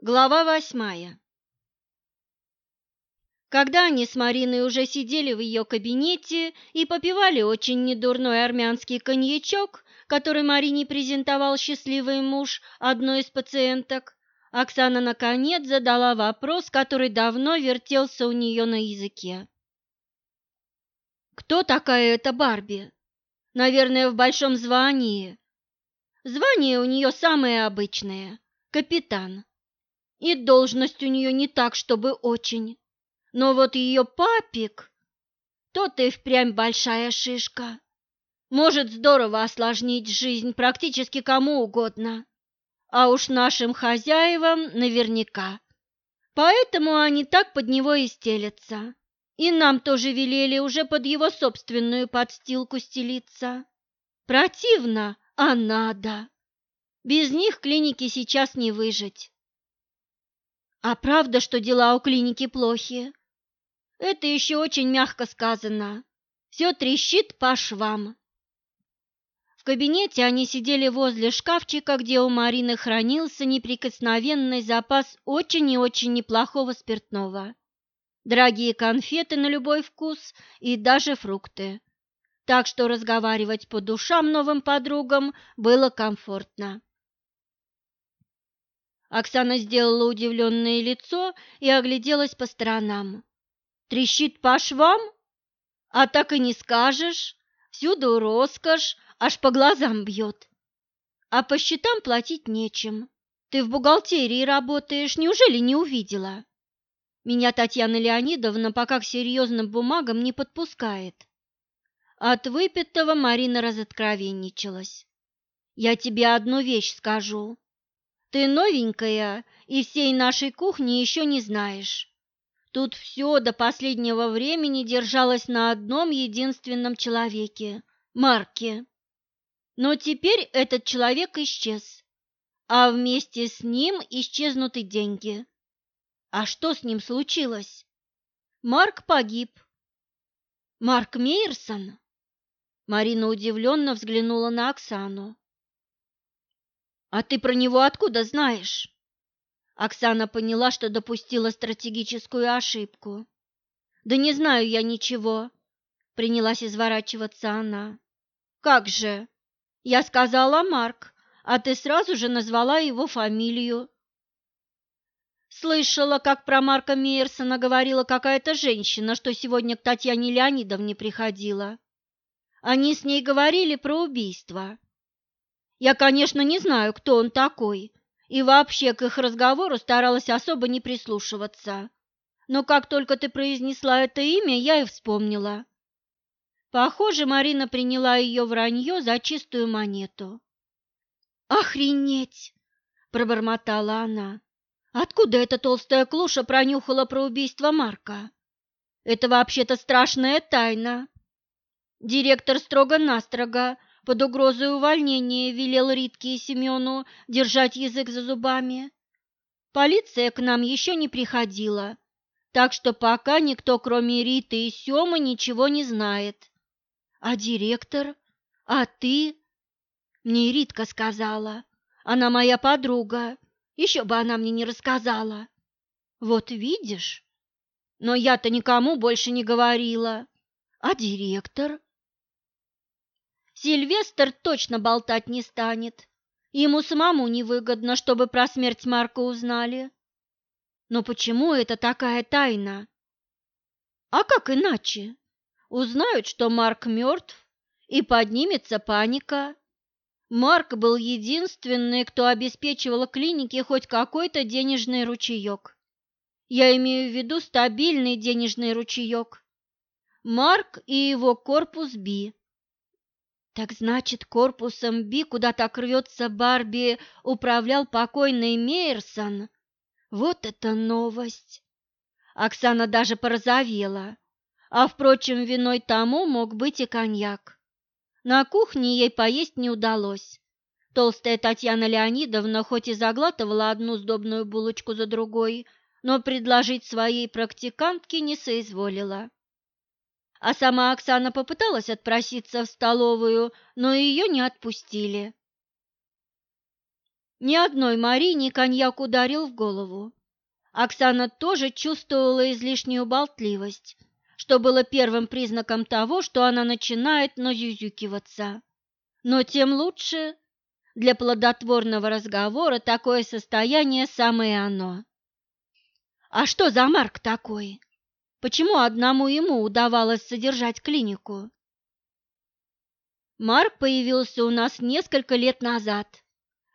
Глава восьмая Когда они с Мариной уже сидели в ее кабинете и попивали очень недурной армянский коньячок, который Марине презентовал счастливый муж одной из пациенток, Оксана наконец задала вопрос, который давно вертелся у нее на языке. «Кто такая эта Барби? Наверное, в большом звании. Звание у нее самое обычное – капитан. И должность у нее не так, чтобы очень. Но вот ее папик, тот и впрямь большая шишка. Может здорово осложнить жизнь практически кому угодно. А уж нашим хозяевам наверняка. Поэтому они так под него и стелятся. И нам тоже велели уже под его собственную подстилку стелиться. Противно, а надо. Без них клинике сейчас не выжить. А правда, что дела у клиники плохи? Это еще очень мягко сказано. Все трещит по швам. В кабинете они сидели возле шкафчика, где у Марины хранился неприкосновенный запас очень и очень неплохого спиртного. Дорогие конфеты на любой вкус и даже фрукты. Так что разговаривать по душам новым подругам было комфортно. Оксана сделала удивленное лицо и огляделась по сторонам. «Трещит по швам? А так и не скажешь. Всюду роскошь, аж по глазам бьет. А по счетам платить нечем. Ты в бухгалтерии работаешь, неужели не увидела?» Меня Татьяна Леонидовна пока к серьезным бумагам не подпускает. От выпитого Марина разоткровенничалась. «Я тебе одну вещь скажу. Ты новенькая и всей нашей кухни еще не знаешь. Тут все до последнего времени держалось на одном единственном человеке – Марке. Но теперь этот человек исчез, а вместе с ним исчезнут и деньги. А что с ним случилось? Марк погиб. Марк Мейерсон? Марина удивленно взглянула на Оксану. «А ты про него откуда знаешь?» Оксана поняла, что допустила стратегическую ошибку. «Да не знаю я ничего», — принялась изворачиваться она. «Как же? Я сказала Марк, а ты сразу же назвала его фамилию». Слышала, как про Марка Мейерсона говорила какая-то женщина, что сегодня к Татьяне Леонидовне приходила. Они с ней говорили про убийство. Я, конечно, не знаю, кто он такой, и вообще к их разговору старалась особо не прислушиваться. Но как только ты произнесла это имя, я и вспомнила. Похоже, Марина приняла ее вранье за чистую монету. «Охренеть!» – пробормотала она. «Откуда эта толстая клуша пронюхала про убийство Марка? Это вообще-то страшная тайна. Директор строго-настрого под угрозой увольнения велел Ритке и Семену держать язык за зубами. Полиция к нам еще не приходила, так что пока никто, кроме Риты и Семы, ничего не знает. А директор? А ты? Мне Ритка сказала. Она моя подруга. Еще бы она мне не рассказала. Вот видишь? Но я-то никому больше не говорила. А директор? Сильвестр точно болтать не станет. Ему самому невыгодно, чтобы про смерть Марка узнали. Но почему это такая тайна? А как иначе? Узнают, что Марк мертв, и поднимется паника. Марк был единственный, кто обеспечивал клинике хоть какой-то денежный ручеек. Я имею в виду стабильный денежный ручеек. Марк и его корпус Би. Так значит, корпусом Би, куда так рвется Барби, управлял покойный Мейерсон? Вот это новость! Оксана даже порозовела. А, впрочем, виной тому мог быть и коньяк. На кухне ей поесть не удалось. Толстая Татьяна Леонидовна хоть и заглатывала одну сдобную булочку за другой, но предложить своей практикантке не соизволила. А сама Оксана попыталась отпроситься в столовую, но ее не отпустили. Ни одной Марине коньяк ударил в голову. Оксана тоже чувствовала излишнюю болтливость, что было первым признаком того, что она начинает назюзюкиваться. Но тем лучше. Для плодотворного разговора такое состояние самое оно. А что за Марк такой? Почему одному ему удавалось содержать клинику? Марк появился у нас несколько лет назад.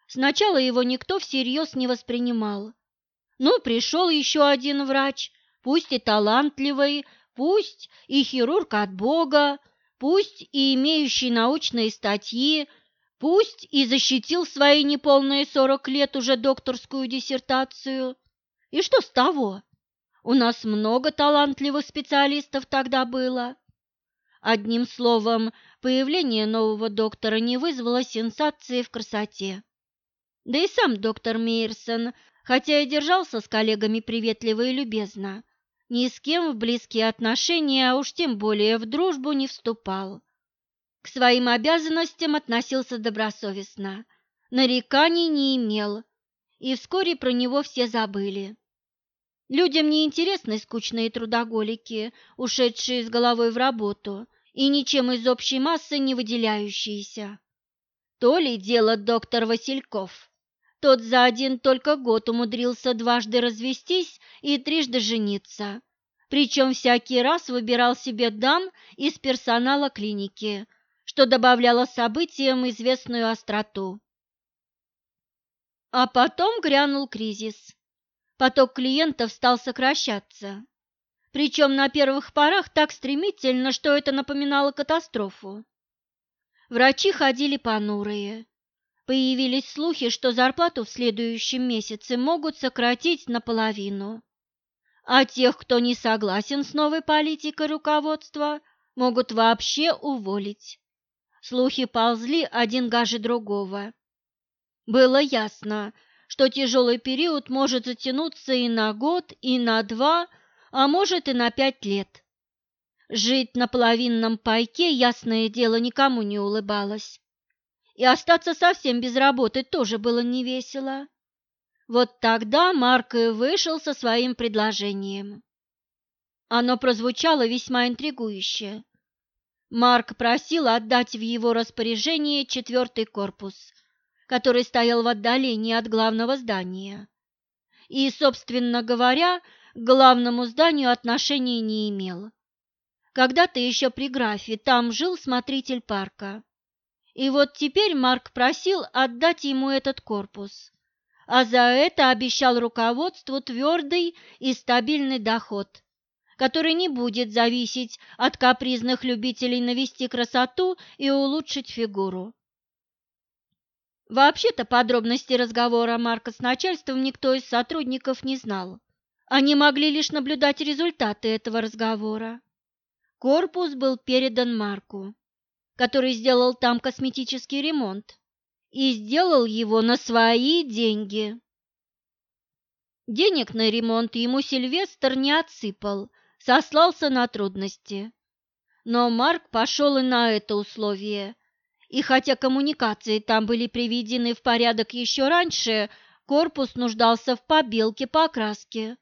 Сначала его никто всерьез не воспринимал. Ну, пришел еще один врач, пусть и талантливый, пусть и хирург от Бога, пусть и имеющий научные статьи, пусть и защитил свои неполные сорок лет уже докторскую диссертацию. И что с того? У нас много талантливых специалистов тогда было. Одним словом, появление нового доктора не вызвало сенсации в красоте. Да и сам доктор Мейерсон, хотя и держался с коллегами приветливо и любезно, ни с кем в близкие отношения, а уж тем более в дружбу не вступал. К своим обязанностям относился добросовестно, нареканий не имел, и вскоре про него все забыли. Людям не интересны скучные трудоголики, ушедшие с головой в работу и ничем из общей массы не выделяющиеся. То ли дело доктор Васильков. Тот за один только год умудрился дважды развестись и трижды жениться. Причем всякий раз выбирал себе дам из персонала клиники, что добавляло событиям известную остроту. А потом грянул кризис. Поток клиентов стал сокращаться. Причем на первых порах так стремительно, что это напоминало катастрофу. Врачи ходили понурые, Появились слухи, что зарплату в следующем месяце могут сократить наполовину. А тех, кто не согласен с новой политикой руководства, могут вообще уволить. Слухи ползли один гаже другого. Было ясно, что тяжелый период может затянуться и на год, и на два, а может и на пять лет. Жить на половинном пайке, ясное дело, никому не улыбалось и остаться совсем без работы тоже было невесело. Вот тогда Марк и вышел со своим предложением. Оно прозвучало весьма интригующе. Марк просил отдать в его распоряжение четвертый корпус, который стоял в отдалении от главного здания. И, собственно говоря, к главному зданию отношения не имел. Когда-то еще при графе там жил смотритель парка. И вот теперь Марк просил отдать ему этот корпус, а за это обещал руководству твердый и стабильный доход, который не будет зависеть от капризных любителей навести красоту и улучшить фигуру. Вообще-то подробности разговора Марка с начальством никто из сотрудников не знал. Они могли лишь наблюдать результаты этого разговора. Корпус был передан Марку который сделал там косметический ремонт, и сделал его на свои деньги. Денег на ремонт ему Сильвестр не отсыпал, сослался на трудности. Но Марк пошел и на это условие, и хотя коммуникации там были приведены в порядок еще раньше, корпус нуждался в побелке покраске.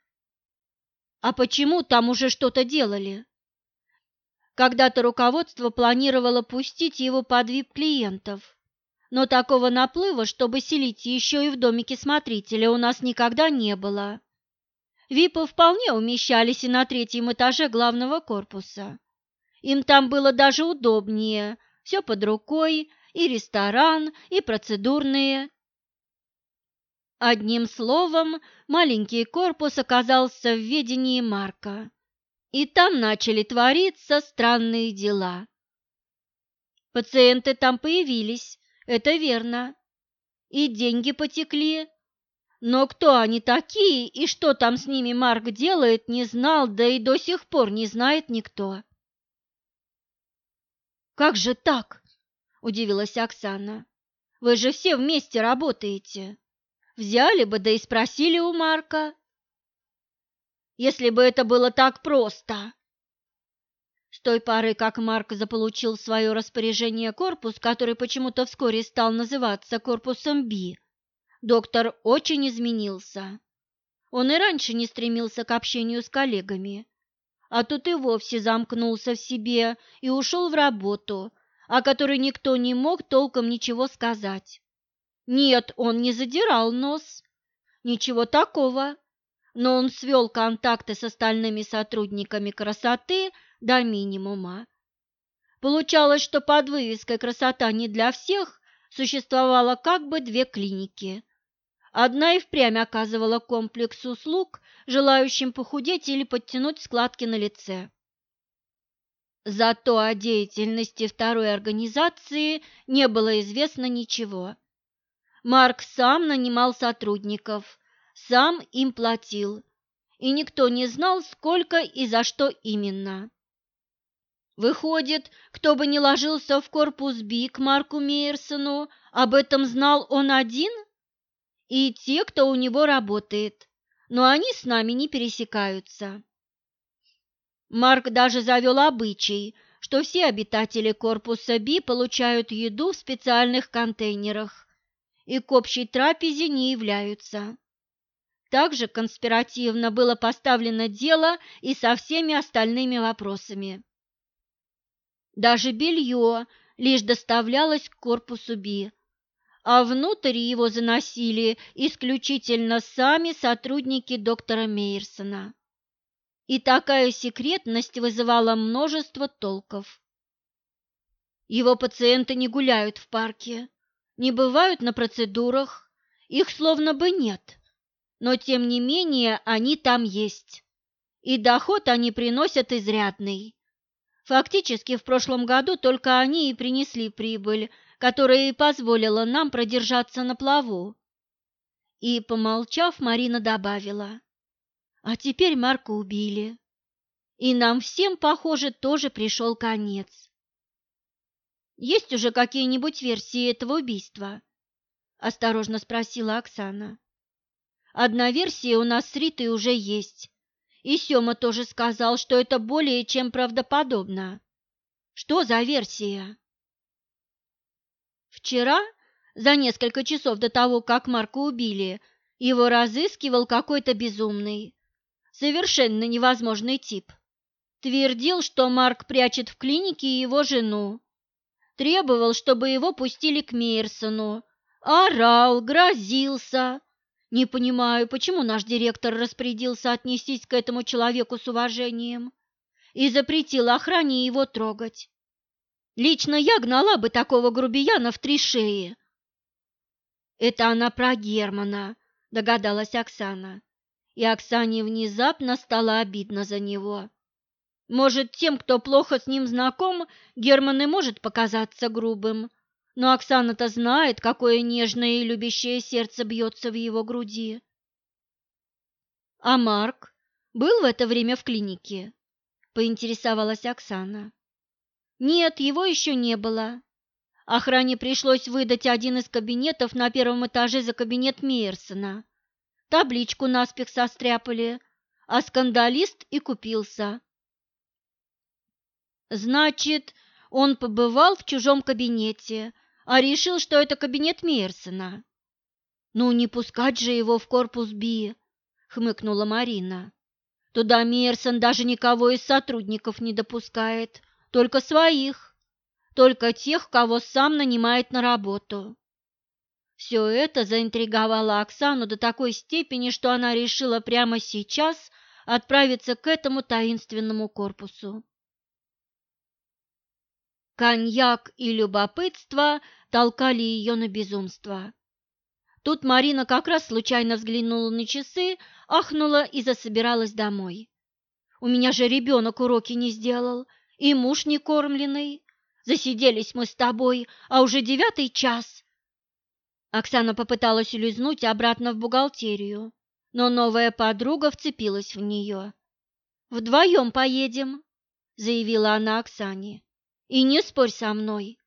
А почему там уже что-то делали? Когда-то руководство планировало пустить его под вип-клиентов, но такого наплыва, чтобы селить еще и в домике смотрителя, у нас никогда не было. Випы вполне умещались и на третьем этаже главного корпуса. Им там было даже удобнее, все под рукой, и ресторан, и процедурные. Одним словом, маленький корпус оказался в ведении Марка и там начали твориться странные дела. Пациенты там появились, это верно, и деньги потекли. Но кто они такие и что там с ними Марк делает, не знал, да и до сих пор не знает никто. «Как же так?» – удивилась Оксана. «Вы же все вместе работаете. Взяли бы, да и спросили у Марка» если бы это было так просто. С той поры, как Марк заполучил в свое распоряжение корпус, который почему-то вскоре стал называться корпусом Би, доктор очень изменился. Он и раньше не стремился к общению с коллегами, а тут и вовсе замкнулся в себе и ушел в работу, о которой никто не мог толком ничего сказать. Нет, он не задирал нос, ничего такого, но он свел контакты с остальными сотрудниками красоты до минимума. Получалось, что под вывеской «Красота не для всех» существовало как бы две клиники. Одна и впрямь оказывала комплекс услуг желающим похудеть или подтянуть складки на лице. Зато о деятельности второй организации не было известно ничего. Марк сам нанимал сотрудников, сам им платил, и никто не знал, сколько и за что именно. Выходит, кто бы ни ложился в корпус Би к Марку Мейерсону, об этом знал он один? И те, кто у него работает, но они с нами не пересекаются. Марк даже завел обычай, что все обитатели корпуса Би получают еду в специальных контейнерах и к общей трапезе не являются. Также конспиративно было поставлено дело и со всеми остальными вопросами. Даже белье лишь доставлялось к корпусу Би, а внутрь его заносили исключительно сами сотрудники доктора Мейерсона. И такая секретность вызывала множество толков. Его пациенты не гуляют в парке, не бывают на процедурах, их словно бы нет, но тем не менее они там есть, и доход они приносят изрядный. Фактически в прошлом году только они и принесли прибыль, которая и позволила нам продержаться на плаву. И, помолчав, Марина добавила, а теперь Марка убили. И нам всем, похоже, тоже пришел конец. Есть уже какие-нибудь версии этого убийства? Осторожно спросила Оксана. Одна версия у нас с Ритой уже есть. И Сёма тоже сказал, что это более чем правдоподобно. Что за версия? Вчера, за несколько часов до того, как Марка убили, его разыскивал какой-то безумный, совершенно невозможный тип. Твердил, что Марк прячет в клинике его жену. Требовал, чтобы его пустили к Мейерсону. Орал, грозился. Не понимаю, почему наш директор распорядился отнестись к этому человеку с уважением и запретил охране его трогать. Лично я гнала бы такого грубияна в три шеи. Это она про Германа, догадалась Оксана и Оксане внезапно стало обидно за него. Может, тем, кто плохо с ним знаком, Герман и может показаться грубым, но Оксана-то знает, какое нежное и любящее сердце бьется в его груди. А Марк был в это время в клинике? Поинтересовалась Оксана. Нет, его еще не было. Охране пришлось выдать один из кабинетов на первом этаже за кабинет Мейерсона табличку наспех состряпали, а скандалист и купился. Значит, он побывал в чужом кабинете, а решил, что это кабинет Мейерсона. Ну, не пускать же его в корпус Би, хмыкнула Марина. Туда Мейерсон даже никого из сотрудников не допускает, только своих, только тех, кого сам нанимает на работу. Все это заинтриговало Оксану до такой степени, что она решила прямо сейчас отправиться к этому таинственному корпусу. Коньяк и любопытство толкали ее на безумство. Тут Марина как раз случайно взглянула на часы, ахнула и засобиралась домой. «У меня же ребенок уроки не сделал, и муж не кормленный. Засиделись мы с тобой, а уже девятый час, Оксана попыталась улизнуть обратно в бухгалтерию, но новая подруга вцепилась в нее. «Вдвоем поедем», — заявила она Оксане. «И не спорь со мной.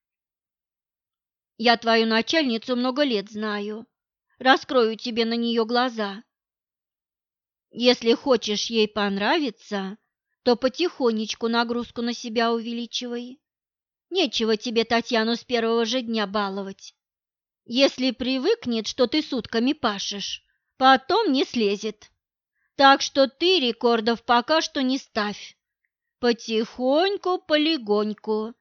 Я твою начальницу много лет знаю. Раскрою тебе на нее глаза. Если хочешь ей понравиться, то потихонечку нагрузку на себя увеличивай. Нечего тебе Татьяну с первого же дня баловать. Если привыкнет, что ты сутками пашешь, потом не слезет. Так что ты рекордов пока что не ставь. Потихоньку, полегоньку.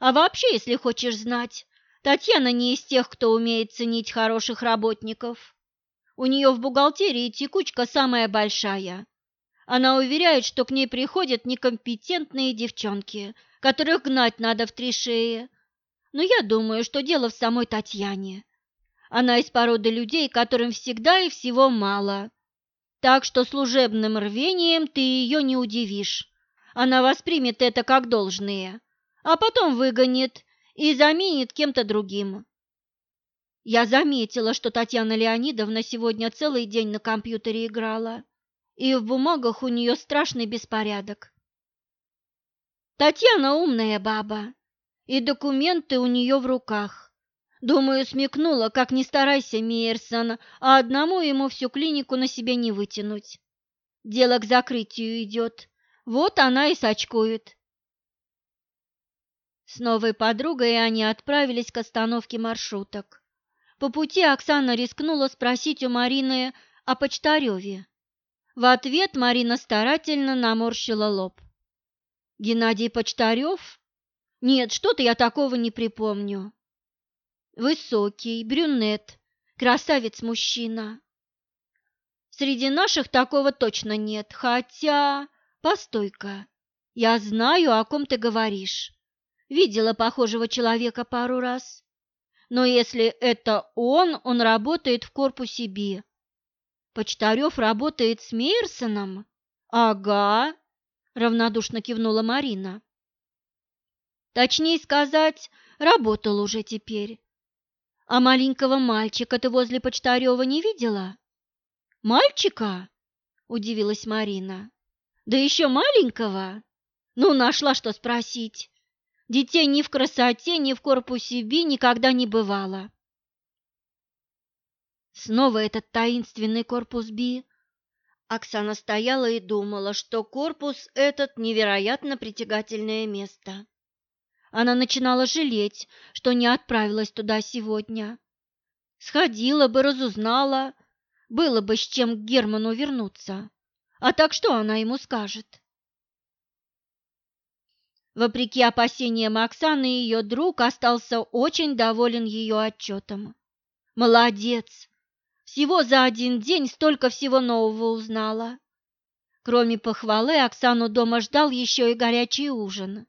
А вообще, если хочешь знать, Татьяна не из тех, кто умеет ценить хороших работников. У нее в бухгалтерии текучка самая большая. Она уверяет, что к ней приходят некомпетентные девчонки, которых гнать надо в три шеи. Но я думаю, что дело в самой Татьяне. Она из породы людей, которым всегда и всего мало. Так что служебным рвением ты ее не удивишь. Она воспримет это как должное, а потом выгонит и заменит кем-то другим. Я заметила, что Татьяна Леонидовна сегодня целый день на компьютере играла, и в бумагах у нее страшный беспорядок. Татьяна умная баба, и документы у нее в руках. Думаю, смекнула, как не старайся, Мейерсон, а одному ему всю клинику на себе не вытянуть. Дело к закрытию идет, вот она и сочкует. С новой подругой они отправились к остановке маршруток. По пути Оксана рискнула спросить у Марины о Почтареве. В ответ Марина старательно наморщила лоб. «Геннадий Почтарев? Нет, что-то я такого не припомню. Высокий, брюнет, красавец-мужчина. Среди наших такого точно нет, хотя... Постой-ка, я знаю, о ком ты говоришь. Видела похожего человека пару раз. Но если это он, он работает в корпусе Би. Почтарев работает с Мейерсоном? Ага, равнодушно кивнула Марина. Точнее сказать, работал уже теперь. А маленького мальчика ты возле Почтарева не видела? Мальчика? Удивилась Марина. Да еще маленького? Ну, нашла что спросить. Детей ни в красоте, ни в корпусе Би никогда не бывало. Снова этот таинственный корпус Би. Оксана стояла и думала, что корпус этот невероятно притягательное место. Она начинала жалеть, что не отправилась туда сегодня. Сходила бы, разузнала, было бы с чем к Герману вернуться. А так что она ему скажет? Вопреки опасениям Оксаны, ее друг остался очень доволен ее отчетом. Молодец! Всего за один день столько всего нового узнала. Кроме похвалы, Оксану дома ждал еще и горячий ужин.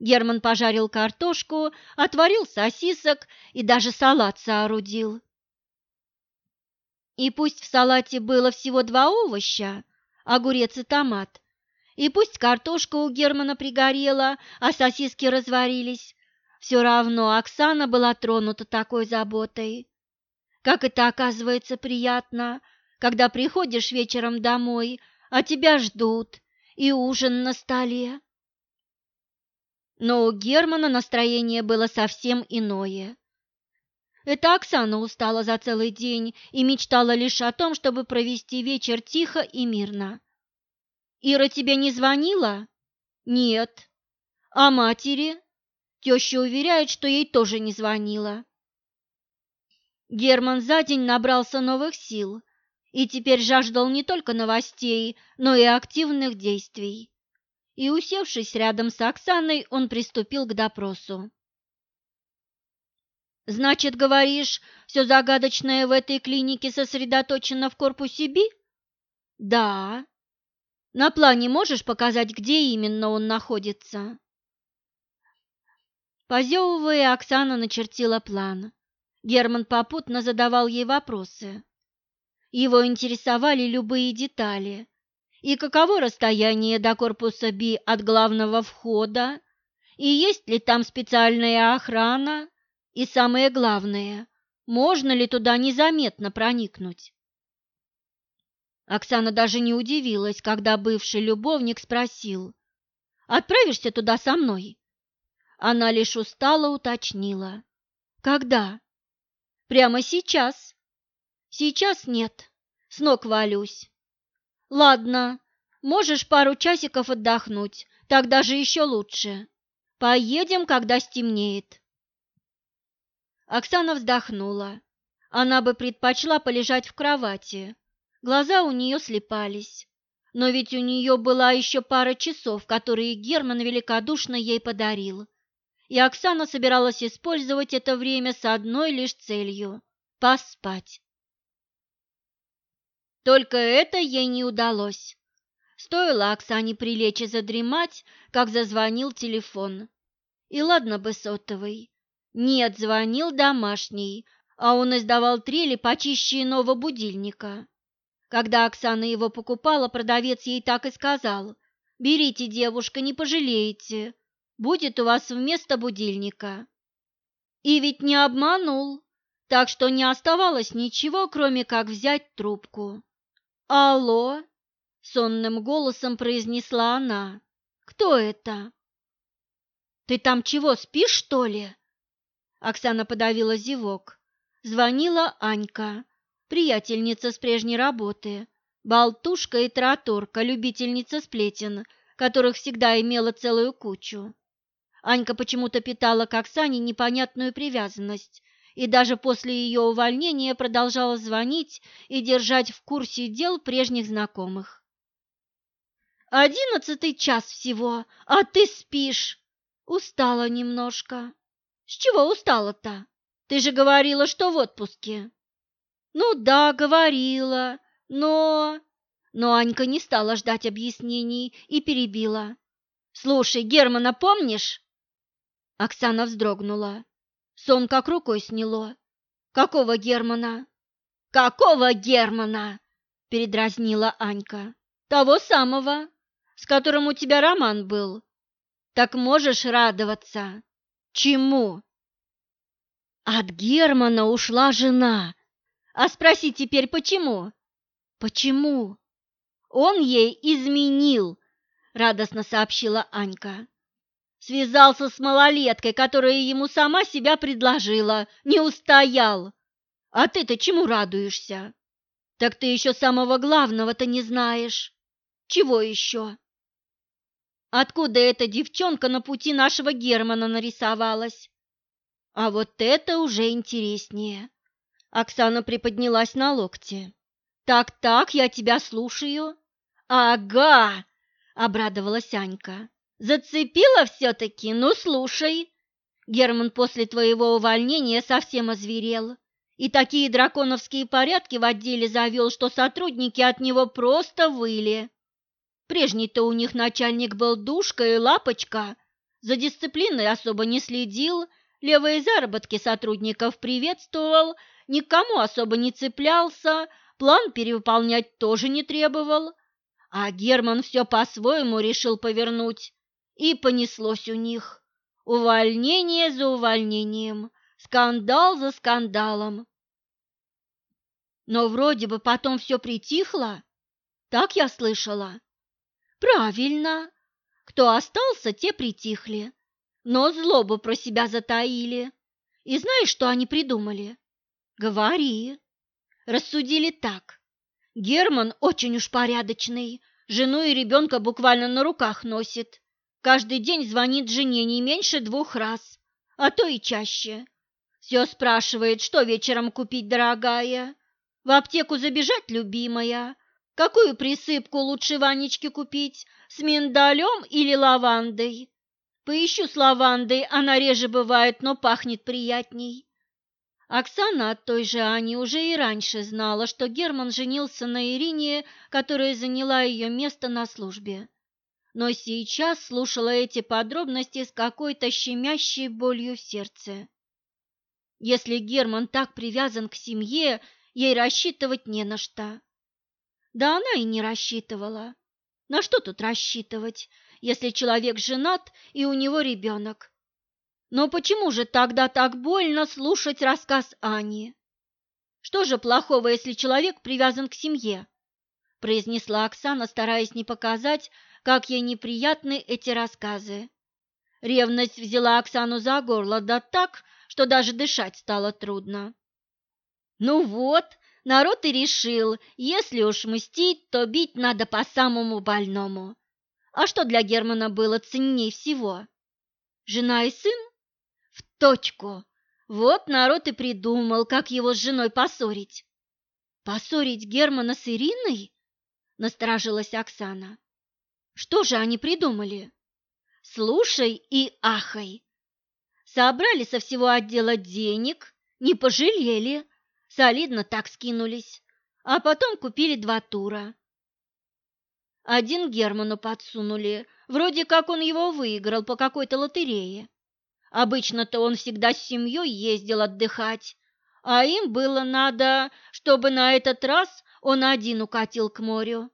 Герман пожарил картошку, отварил сосисок и даже салат соорудил. И пусть в салате было всего два овоща, огурец и томат, и пусть картошка у Германа пригорела, а сосиски разварились, все равно Оксана была тронута такой заботой. Как это оказывается приятно, когда приходишь вечером домой, а тебя ждут, и ужин на столе. Но у Германа настроение было совсем иное. Это Оксана устала за целый день и мечтала лишь о том, чтобы провести вечер тихо и мирно. Ира тебе не звонила? Нет. А матери? Теща уверяет, что ей тоже не звонила. Герман за день набрался новых сил и теперь жаждал не только новостей, но и активных действий. И, усевшись рядом с Оксаной, он приступил к допросу. «Значит, говоришь, все загадочное в этой клинике сосредоточено в корпусе Би?» «Да», на плане можешь показать, где именно он находится?» Позевывая, Оксана начертила план. Герман попутно задавал ей вопросы. Его интересовали любые детали. И каково расстояние до корпуса Би от главного входа? И есть ли там специальная охрана? И самое главное, можно ли туда незаметно проникнуть? Оксана даже не удивилась, когда бывший любовник спросил, «Отправишься туда со мной?» Она лишь устало уточнила. «Когда?» «Прямо сейчас». «Сейчас нет. С ног валюсь». «Ладно, можешь пару часиков отдохнуть, так даже еще лучше. Поедем, когда стемнеет». Оксана вздохнула. Она бы предпочла полежать в кровати. Глаза у нее слепались. Но ведь у нее была еще пара часов, которые Герман великодушно ей подарил. И Оксана собиралась использовать это время с одной лишь целью – поспать. Только это ей не удалось. Стоило Оксане прилечь и задремать, как зазвонил телефон. И ладно бы сотовый. Нет, звонил домашний, а он издавал трели почище иного будильника. Когда Оксана его покупала, продавец ей так и сказал. «Берите, девушка, не пожалеете. Будет у вас вместо будильника». И ведь не обманул, так что не оставалось ничего, кроме как взять трубку. «Алло!» — сонным голосом произнесла она. «Кто это?» «Ты там чего, спишь, что ли?» Оксана подавила зевок. Звонила Анька приятельница с прежней работы, болтушка и тараторка, любительница сплетен, которых всегда имела целую кучу. Анька почему-то питала к Оксане непонятную привязанность и даже после ее увольнения продолжала звонить и держать в курсе дел прежних знакомых. «Одиннадцатый час всего, а ты спишь!» «Устала немножко». «С чего устала-то? Ты же говорила, что в отпуске». «Ну да, говорила, но...» Но Анька не стала ждать объяснений и перебила. «Слушай, Германа помнишь?» Оксана вздрогнула. Сон как рукой сняло. «Какого Германа?» «Какого Германа?» – передразнила Анька. «Того самого, с которым у тебя роман был. Так можешь радоваться». «Чему?» «От Германа ушла жена», а спроси теперь, почему? Почему? Он ей изменил, радостно сообщила Анька. Связался с малолеткой, которая ему сама себя предложила, не устоял. А ты-то чему радуешься? Так ты еще самого главного-то не знаешь. Чего еще? Откуда эта девчонка на пути нашего Германа нарисовалась? А вот это уже интереснее. Оксана приподнялась на локте. «Так-так, я тебя слушаю». «Ага!» – обрадовалась Анька. «Зацепила все-таки? Ну, слушай!» Герман после твоего увольнения совсем озверел. И такие драконовские порядки в отделе завел, что сотрудники от него просто выли. Прежний-то у них начальник был душка и лапочка, за дисциплиной особо не следил, левые заработки сотрудников приветствовал, никому особо не цеплялся, план перевыполнять тоже не требовал. А Герман все по-своему решил повернуть, и понеслось у них. Увольнение за увольнением, скандал за скандалом. Но вроде бы потом все притихло, так я слышала. Правильно, кто остался, те притихли, но злобу про себя затаили. И знаешь, что они придумали? Говори. Рассудили так. Герман очень уж порядочный, жену и ребенка буквально на руках носит. Каждый день звонит жене не меньше двух раз, а то и чаще. Все спрашивает, что вечером купить, дорогая. В аптеку забежать, любимая. Какую присыпку лучше Ванечке купить, с миндалем или лавандой? Поищу с лавандой, она реже бывает, но пахнет приятней. Оксана от той же Ани уже и раньше знала, что Герман женился на Ирине, которая заняла ее место на службе. Но сейчас слушала эти подробности с какой-то щемящей болью в сердце. Если Герман так привязан к семье, ей рассчитывать не на что. Да она и не рассчитывала. На что тут рассчитывать, если человек женат и у него ребенок? Но почему же тогда так больно слушать рассказ Ани? Что же плохого, если человек привязан к семье? произнесла Оксана, стараясь не показать, как ей неприятны эти рассказы. Ревность взяла Оксану за горло, да так, что даже дышать стало трудно. Ну вот, народ и решил, если уж мстить, то бить надо по самому больному. А что для Германа было ценней всего? Жена и сын? В точку, Вот народ и придумал, как его с женой поссорить. Поссорить Германа с Ириной? Насторожилась Оксана. Что же они придумали? Слушай и ахай. Собрали со всего отдела денег, не пожалели, солидно так скинулись, а потом купили два тура. Один Герману подсунули, вроде как он его выиграл по какой-то лотерее. Обычно-то он всегда с семьей ездил отдыхать, а им было надо, чтобы на этот раз он один укатил к морю.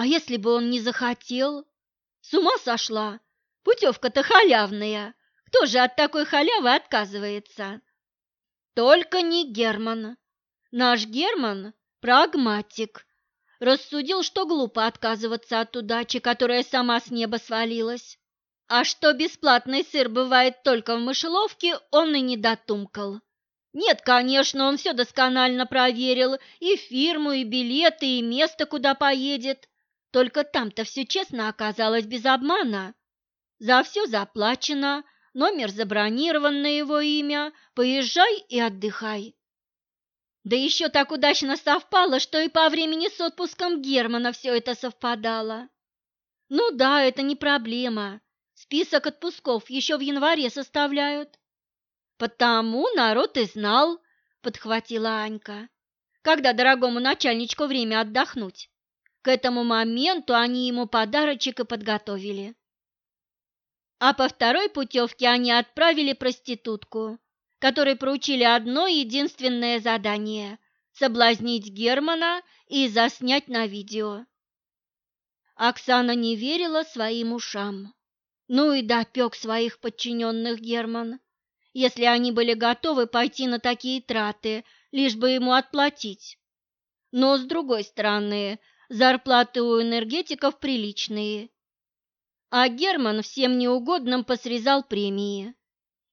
А если бы он не захотел? С ума сошла! Путевка-то халявная. Кто же от такой халявы отказывается? Только не Герман. Наш Герман – прагматик. Рассудил, что глупо отказываться от удачи, которая сама с неба свалилась. А что бесплатный сыр бывает только в мышеловке, он и не дотумкал. Нет, конечно, он все досконально проверил, и фирму, и билеты, и место, куда поедет. Только там-то все честно оказалось без обмана. За все заплачено, номер забронирован на его имя, поезжай и отдыхай. Да еще так удачно совпало, что и по времени с отпуском Германа все это совпадало. Ну да, это не проблема. Список отпусков еще в январе составляют. Потому народ и знал, подхватила Анька. Когда дорогому начальничку время отдохнуть? К этому моменту они ему подарочек и подготовили. А по второй путевке они отправили проститутку, которой поручили одно единственное задание – соблазнить Германа и заснять на видео. Оксана не верила своим ушам. Ну и допек своих подчиненных Герман, если они были готовы пойти на такие траты, лишь бы ему отплатить. Но, с другой стороны, зарплаты у энергетиков приличные. А Герман всем неугодным посрезал премии.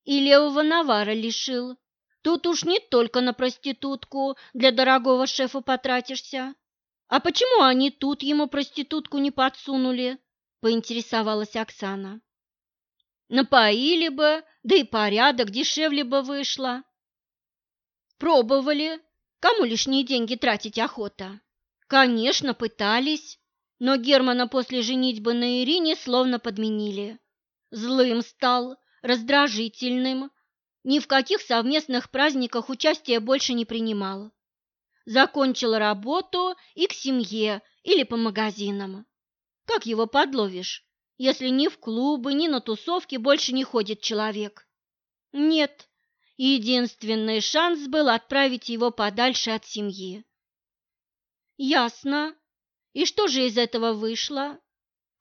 И левого навара лишил. Тут уж не только на проститутку для дорогого шефа потратишься. А почему они тут ему проститутку не подсунули? Поинтересовалась Оксана. Напоили бы, да и порядок дешевле бы вышло. Пробовали. Кому лишние деньги тратить охота? Конечно, пытались, но Германа после женитьбы на Ирине словно подменили. Злым стал, раздражительным, ни в каких совместных праздниках участия больше не принимал. Закончил работу и к семье или по магазинам. Как его подловишь? если ни в клубы, ни на тусовки больше не ходит человек. Нет, единственный шанс был отправить его подальше от семьи. Ясно. И что же из этого вышло?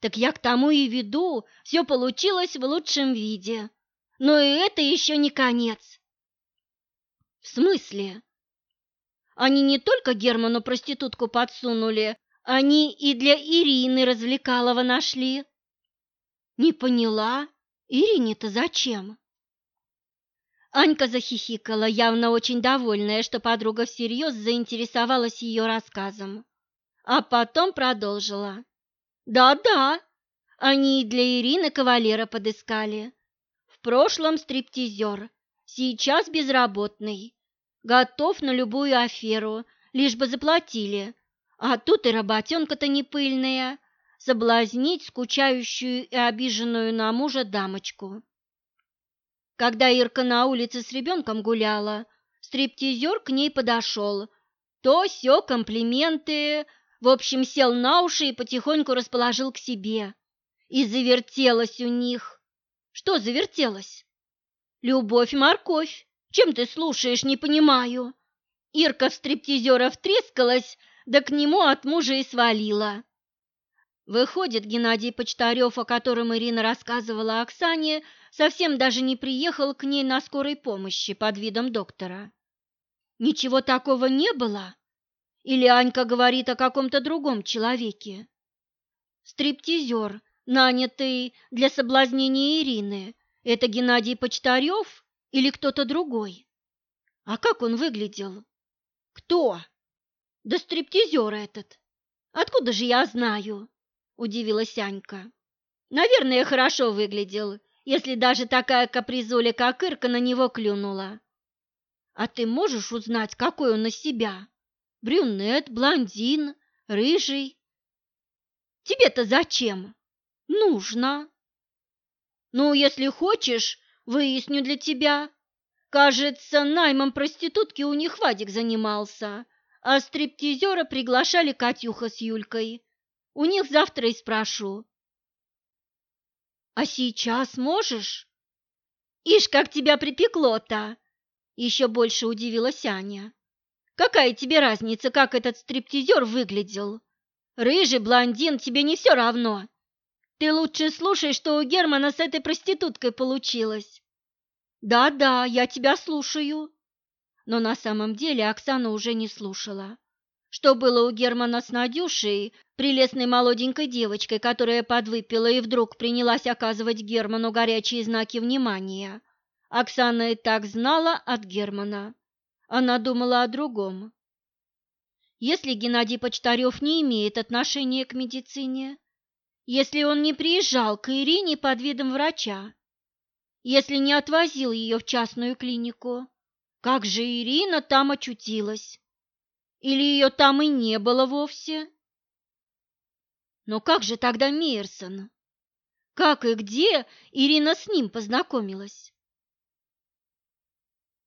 Так я к тому и веду, все получилось в лучшем виде. Но и это еще не конец. В смысле? Они не только Герману проститутку подсунули, они и для Ирины Развлекалова нашли. Не поняла? Ирине-то зачем? Анька захихикала, явно очень довольная, что подруга всерьез заинтересовалась ее рассказом. А потом продолжила. «Да-да, они и для Ирины кавалера подыскали. В прошлом стриптизер, сейчас безработный. Готов на любую аферу, лишь бы заплатили. А тут и работенка-то не пыльная, соблазнить скучающую и обиженную на мужа дамочку. Когда Ирка на улице с ребенком гуляла, стриптизер к ней подошел. То все комплименты, в общем, сел на уши и потихоньку расположил к себе. И завертелась у них. Что завертелась? Любовь-морковь. Чем ты слушаешь, не понимаю. Ирка в стриптизера втрескалась, да к нему от мужа и свалила. Выходит, Геннадий Почтарев, о котором Ирина рассказывала Оксане, совсем даже не приехал к ней на скорой помощи под видом доктора. Ничего такого не было? Или Анька говорит о каком-то другом человеке? Стриптизер, нанятый для соблазнения Ирины, это Геннадий Почтарев или кто-то другой? А как он выглядел? Кто? Да стриптизер этот. Откуда же я знаю? – удивилась Анька. «Наверное, хорошо выглядел если даже такая капризуля, как Ирка, на него клюнула. А ты можешь узнать, какой он из себя? Брюнет, блондин, рыжий? Тебе-то зачем? Нужно. Ну, если хочешь, выясню для тебя. Кажется, наймом проститутки у них Вадик занимался, а стриптизера приглашали Катюха с Юлькой. У них завтра и спрошу. А сейчас можешь? Ишь, как тебя припекло-то! Еще больше удивилась Аня. Какая тебе разница, как этот стриптизер выглядел? Рыжий, блондин, тебе не все равно. Ты лучше слушай, что у Германа с этой проституткой получилось. Да-да, я тебя слушаю. Но на самом деле Оксана уже не слушала. Что было у Германа с Надюшей, прелестной молоденькой девочкой, которая подвыпила и вдруг принялась оказывать Герману горячие знаки внимания, Оксана и так знала от Германа. Она думала о другом. Если Геннадий Почтарев не имеет отношения к медицине, если он не приезжал к Ирине под видом врача, если не отвозил ее в частную клинику, как же Ирина там очутилась? Или ее там и не было вовсе? Но как же тогда Мейерсон? Как и где Ирина с ним познакомилась?